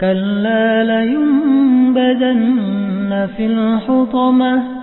كلا لينبذن في الحطمة.